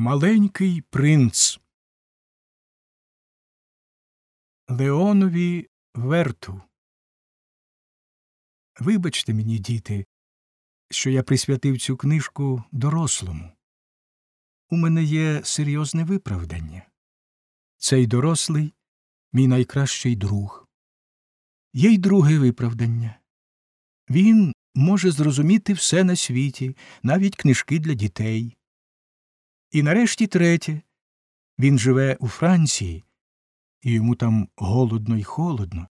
Маленький принц Леонові Верту. Вибачте мені, діти, що я присвятив цю книжку дорослому. У мене є серйозне виправдання. Цей дорослий мій найкращий друг. Є й друге виправдання. Він може зрозуміти все на світі, навіть книжки для дітей. І нарешті третє він живе у Франції, і йому там голодно й холодно.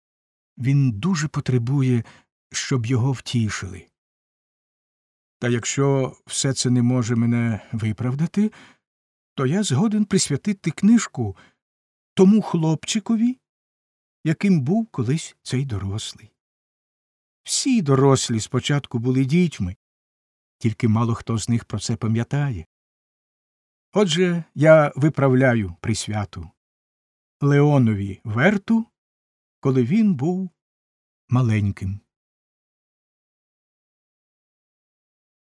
Він дуже потребує, щоб його втішили. Та якщо все це не може мене виправдати, то я згоден присвятити книжку тому хлопчикові, яким був колись цей дорослий. Всі дорослі спочатку були дітьми, тільки мало хто з них про це пам'ятає. Отже, я виправляю присвяту Леонові Верту, коли він був маленьким.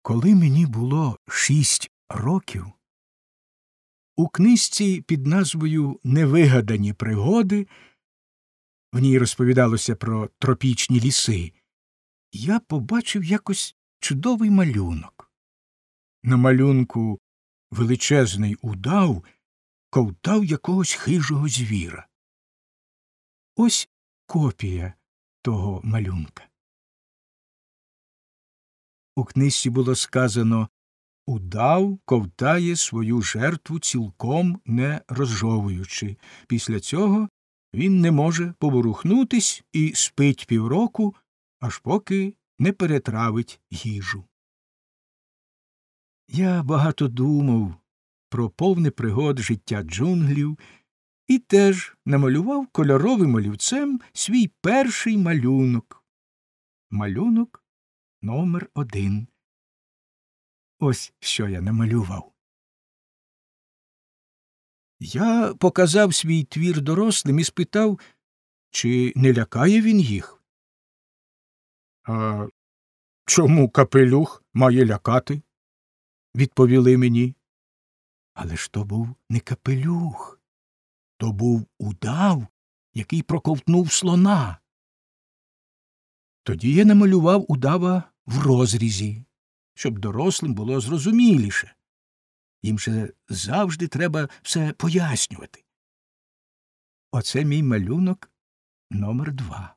Коли мені було шість років, у книжці під назвою Невигадані пригоди в ній розповідалося про тропічні ліси, я побачив якось чудовий малюнок. На малюнку величезний удав ковтав якогось хижого звіра. Ось копія того малюнка. У книжці було сказано Удав ковтає свою жертву цілком не розжовуючи. Після цього він не може поворухнутись і спить півроку, аж поки не перетравить їжу. Я багато думав про повне пригод життя джунглів і теж намалював кольоровим олівцем свій перший малюнок. Малюнок номер один. Ось що я намалював. Я показав свій твір дорослим і спитав, чи не лякає він їх. А чому капелюх має лякати? Відповіли мені. Але ж то був не капелюх, то був удав, який проковтнув слона. Тоді я намалював удава в розрізі, щоб дорослим було зрозуміліше. Їм же завжди треба все пояснювати. Оце мій малюнок номер два.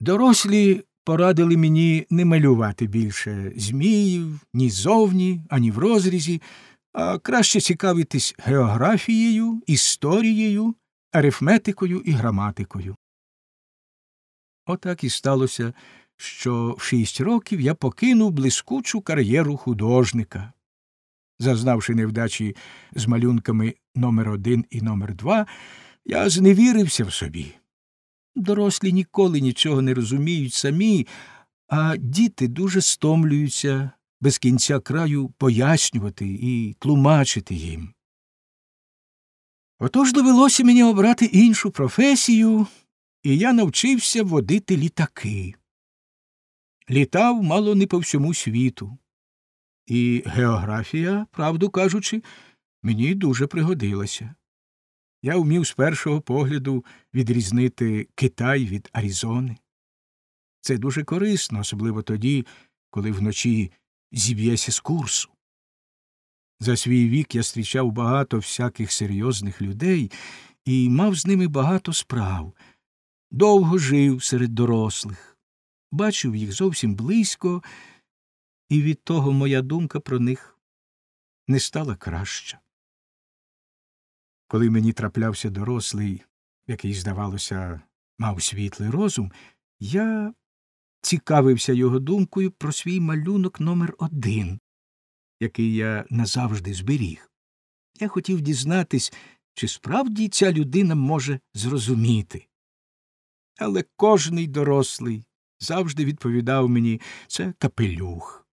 Дорослі порадили мені не малювати більше зміїв ні зовні, ані в розрізі, а краще цікавитись географією, історією, арифметикою і граматикою. Отак і сталося, що в шість років я покинув блискучу кар'єру художника. Зазнавши невдачі з малюнками номер один і номер два, я зневірився в собі. Дорослі ніколи нічого не розуміють самі, а діти дуже стомлюються без кінця краю пояснювати і тлумачити їм. Отож довелося мені обрати іншу професію, і я навчився водити літаки. Літав мало не по всьому світу. І географія, правду кажучи, мені дуже пригодилася. Я вмів з першого погляду відрізнити Китай від Аризони. Це дуже корисно, особливо тоді, коли вночі зіб'єся з курсу. За свій вік я зустрічав багато всяких серйозних людей і мав з ними багато справ. Довго жив серед дорослих, бачив їх зовсім близько, і від того моя думка про них не стала краща. Коли мені траплявся дорослий, який, здавалося, мав світлий розум, я цікавився його думкою про свій малюнок номер один, який я назавжди зберіг. Я хотів дізнатись, чи справді ця людина може зрозуміти. Але кожний дорослий завжди відповідав мені це капелюх.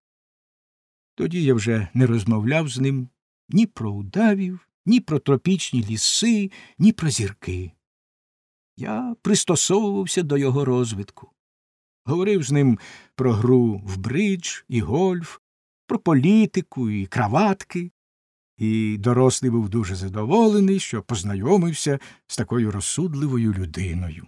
Тоді я вже не розмовляв з ним ні про удавів, ні про тропічні ліси, ні про зірки. Я пристосовувався до його розвитку. Говорив з ним про гру в бридж і гольф, про політику і краватки, і дорослий був дуже задоволений, що познайомився з такою розсудливою людиною.